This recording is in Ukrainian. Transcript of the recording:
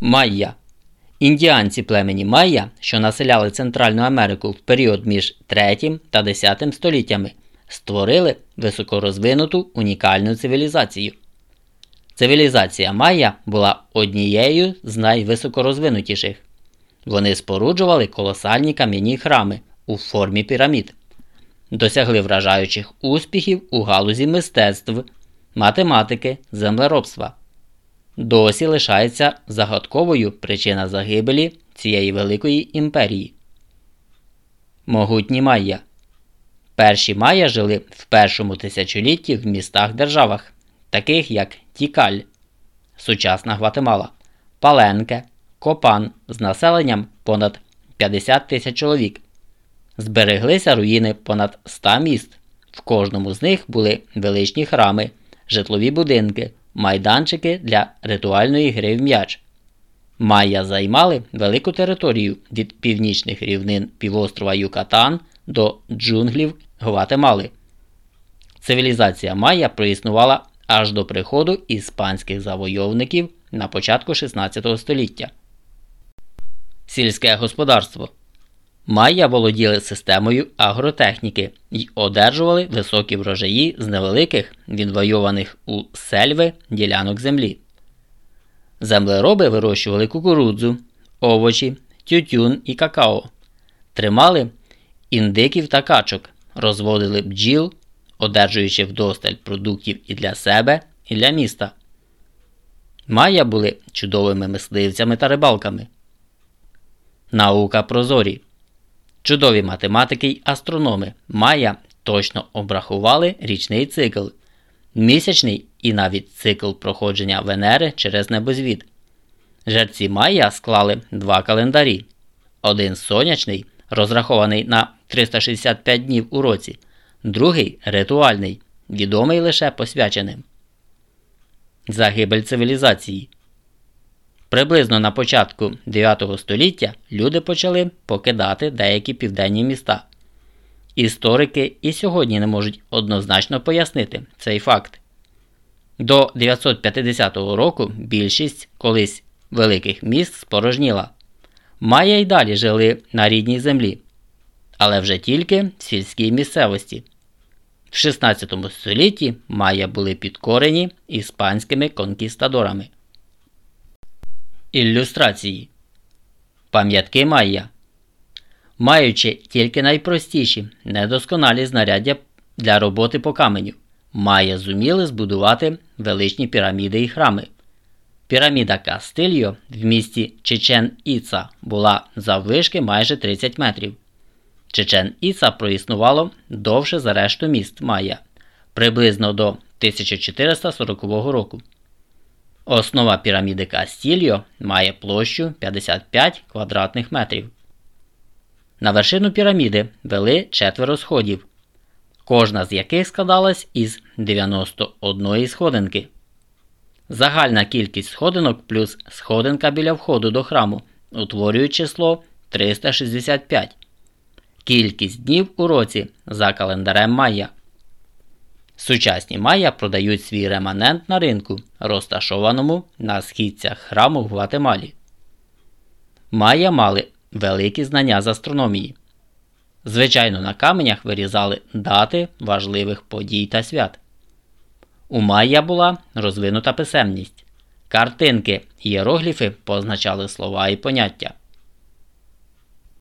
Майя. Індіанці племені Майя, що населяли Центральну Америку в період між 3 та 10 століттями, створили високорозвинуту унікальну цивілізацію. Цивілізація Майя була однією з найвисокорозвинутіших. Вони споруджували колосальні кам'яні храми у формі пірамід, досягли вражаючих успіхів у галузі мистецтв, математики, землеробства. Досі лишається загадковою причина загибелі цієї великої імперії. Могутні Майя. Перші Майя жили в першому тисячолітті в містах державах, таких як Тікаль, сучасна Гватемала, Паленке, Копан з населенням понад 50 тисяч чоловік. Збереглися руїни понад 100 міст. В кожному з них були величні храми, житлові будинки, майданчики для ритуальної гри в м'яч. Майя займали велику територію від північних рівнин півострова Юкатан до джунглів Гватемали. Цивілізація Майя проіснувала аж до приходу іспанських завойовників на початку 16 століття. Сільське господарство Майя володіли системою агротехніки і одержували високі врожаї з невеликих, відвойованих у сельви ділянок землі. Землероби вирощували кукурудзу, овочі, тютюн і какао, тримали індиків та качок, розводили бджіл, одержуючи вдосталь продуктів і для себе, і для міста. Майя були чудовими мисливцями та рибалками. Наука про зорі. Чудові математики й астрономи Майя точно обрахували річний цикл, місячний і навіть цикл проходження Венери через небозвід. Жерці Майя склали два календарі: один сонячний, розрахований на 365 днів у році, другий ритуальний, відомий лише посвяченим. Загибель цивілізації. Приблизно на початку 9 століття люди почали покидати деякі південні міста. Історики і сьогодні не можуть однозначно пояснити цей факт. До 950 року більшість колись великих міст спорожніла. Майя й далі жили на рідній землі, але вже тільки в сільській місцевості. В 16 столітті майя були підкорені іспанськими конкістадорами. Ілюстрації Пам'ятки Майя. Маючи тільки найпростіші, недосконалі знаряддя для роботи по каменю, Майя зуміли збудувати величні піраміди і храми. Піраміда Кастильо в місті Чечен Іца була заввишки майже 30 метрів. Чечен Іца проіснувало довше за решту міст Майя приблизно до 1440 року. Основа піраміди Кастільо має площу 55 квадратних метрів. На вершину піраміди вели четверо сходів, кожна з яких складалась із 91 сходинки. Загальна кількість сходинок плюс сходинка біля входу до храму утворюють число 365. Кількість днів у році за календарем Майя. Сучасні майя продають свій реманент на ринку, розташованому на східцях храму в Гватемалі. Майя мали великі знання з астрономії. Звичайно, на каменях вирізали дати важливих подій та свят. У Майя була розвинута писемність. Картинки ієрогліфи позначали слова і поняття.